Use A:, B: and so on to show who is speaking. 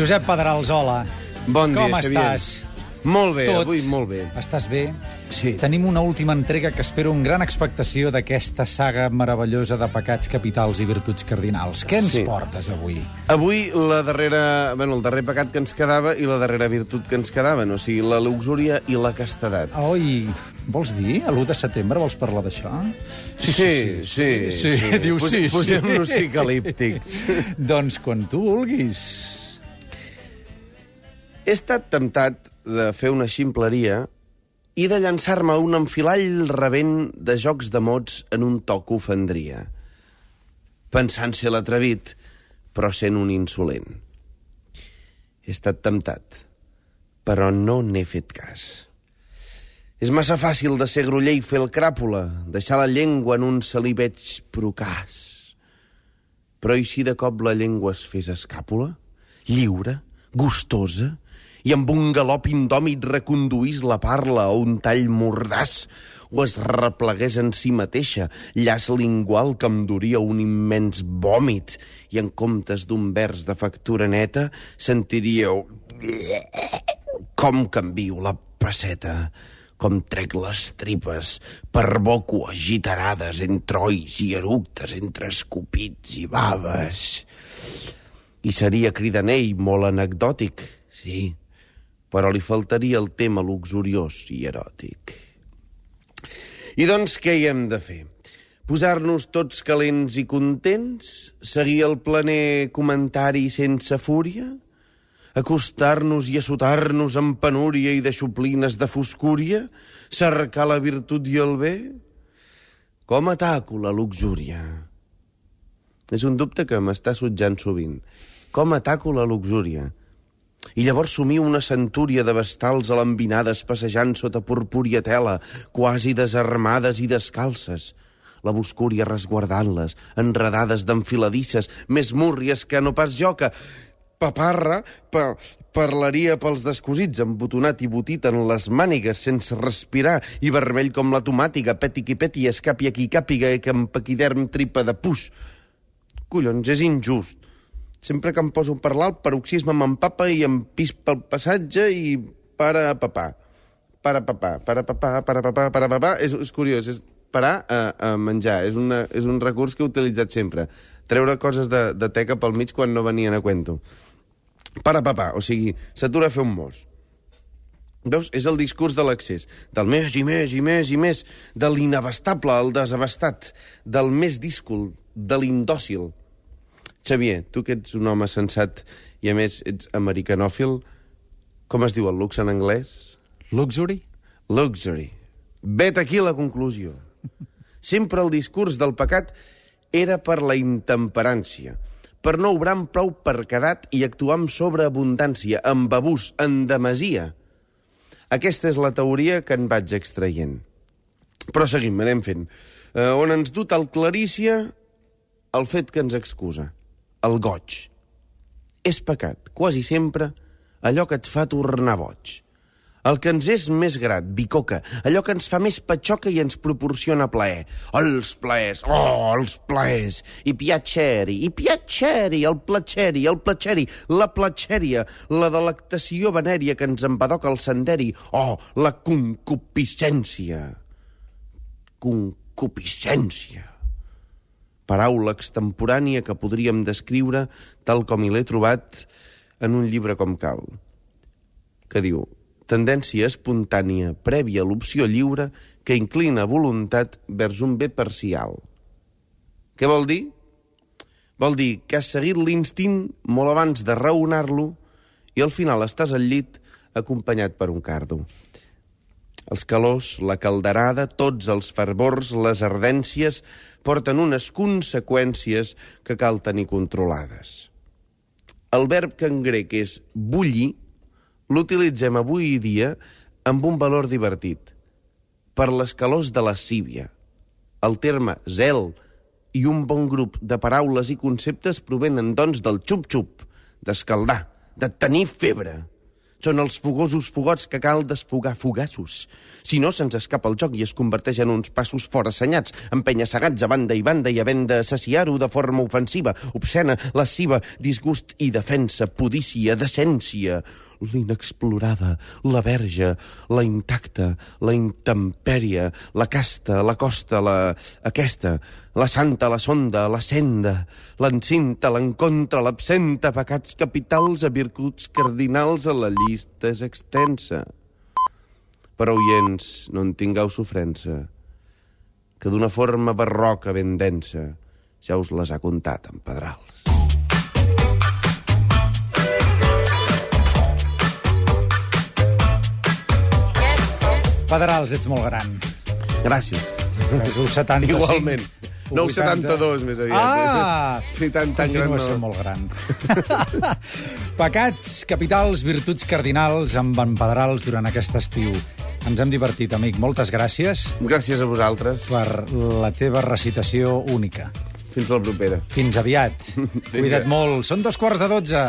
A: Josep Pedralzola.
B: Bon dia,
A: Com
B: Xavier.
A: estàs?
B: Molt bé,
A: Tot.
B: avui molt bé.
A: Estàs bé?
B: Sí.
A: Tenim una última entrega que espero amb gran expectació d'aquesta saga meravellosa de pecats capitals i virtuts cardinals. Què ens
B: Sí.
A: portes avui?
B: Avui la darrera... Bueno, el darrer pecat que ens quedava i la darrera virtut que ens quedaven, o sigui, la luxúria i la castedat.
A: Oi, vols dir? A l'1 de setembre vols parlar d'això?
B: Sí, sí, sí.
A: Sí, diu
B: Pos-
A: sí, sí.
B: Posem-nos psicalíptics.
A: doncs quan tu vulguis.
B: He estat temptat de fer una ximpleria i de llançar-me un enfilall rebent de jocs de mots en un toc ofendria. Pensant ser l'atrevit, però sent un insolent. He estat temptat, però no n'he fet cas. És massa fàcil de ser groller i fer el cràpula, deixar la llengua en un saliveig procàs. Però i si de cop la llengua es fes escàpula? Lliure, gustosa, i amb un galop indòmit reconduís la parla a un tall mordàs o es replegués en si mateixa, llaç lingual que em duria un immens vòmit i en comptes d'un vers de factura neta sentiríeu com canvio la passeta, com trec les tripes, perboco agitarades entre ois i eructes, entre escopits i baves. I seria cridaner i molt anecdòtic, sí, però li faltaria el tema luxuriós i eròtic. I doncs què hi hem de fer? Posar-nos tots calents i contents? Seguir el planer comentari sense fúria? Acostar-nos i assotar-nos amb penúria i de xuplines de foscúria? Cercar la virtut i el bé? Com ataco la luxúria? És un dubte que m'està sotjant sovint. Com ataco la luxúria? I llavors somio una centúria de vestals alambinades passejant sota purpúria tela, quasi desarmades i descalces. La boscúria resguardant-les, enredades d'enfiladisses, més múrries que no pas jo, que paparra pa, parlaria pels descosits, embotonat i botit en les mànigues, sense respirar, i vermell com la tomàtiga, peti qui peti, escapi a qui càpiga, i que amb paquiderm tripa de puix. Collons, és injust. Sempre que em poso parlar, el paroxisme m'empapa i em pispa el passatge i para a papà. Para a papà, para a papà, para a papà, para a papà. És, és curiós, és parar a, a menjar. És, una, és un recurs que he utilitzat sempre. Treure coses de, de teca pel mig quan no venien a cuento. Para a papà, o sigui, s'atura a fer un mos. Veus? És el discurs de l'accés. Del més i més i més i més, de l'inabastable al desabastat, del més díscol, de l'indòcil. Xavier, tu que ets un home sensat i a més ets americanòfil, com es diu el lux en anglès?
A: Luxury?
B: Luxury. Vet aquí la conclusió. Sempre el discurs del pecat era per la intemperància, per no obrar amb prou per quedat i actuar amb sobreabundància, amb abús, en demasia. Aquesta és la teoria que en vaig extraient. Però seguim, anem fent. Eh, on ens du tal clarícia el fet que ens excusa, el goig. És pecat, quasi sempre, allò que et fa tornar boig. El que ens és més grat, bicoca, allò que ens fa més patxoca i ens proporciona plaer. Els plaers, oh, els plaers, i piaceri, i piaceri, el placeri, el placeri, la platxèria, la delectació venèria que ens embadoca el senderi, oh, la concupiscència. Concupiscència paraula extemporània que podríem descriure tal com hi l'he trobat en un llibre com cal, que diu tendència espontània prèvia a l'opció lliure que inclina voluntat vers un bé parcial. Què vol dir? Vol dir que has seguit l'instint molt abans de raonar-lo i al final estàs al llit acompanyat per un cardo. Els calors, la calderada, tots els fervors, les ardències, porten unes conseqüències que cal tenir controlades. El verb que en grec és bullir l'utilitzem avui dia amb un valor divertit, per les calors de la síbia. El terme zel i un bon grup de paraules i conceptes provenen, doncs, del xup-xup, d'escaldar, de tenir febre. Són els fogosos fogots que cal desfogar fugassos. Si no, se'ns escapa el joc i es converteix en uns passos fora assenyats, empenya-segats a banda i banda i havent de saciar-ho de forma ofensiva, obscena, lasciva, disgust i defensa, pudícia, decència, l'inexplorada, la verge, la intacta, la intempèrie, la casta, la costa, la... aquesta, la santa, la sonda, la senda, l'encinta, l'encontra, l'absenta, pecats capitals a virtuts cardinals a la llista és extensa. Però, oients, no en tingueu sofrença, que d'una forma barroca ben densa ja us les ha contat en Pedrals.
A: Pedrals, ets molt gran.
B: Gràcies.
A: Un 75.
B: Igualment.
A: un
B: 9,72 més aviat.
A: Ah!
B: Sí, tan, tan gran no.
A: molt gran. Pecats, capitals, virtuts cardinals amb en Pedrals durant aquest estiu. Ens hem divertit, amic. Moltes gràcies
B: Gràcies a vosaltres.
A: per la teva recitació única.
B: Fins la propera.
A: Fins aviat. Cuida't molt. Són dos quarts de dotze.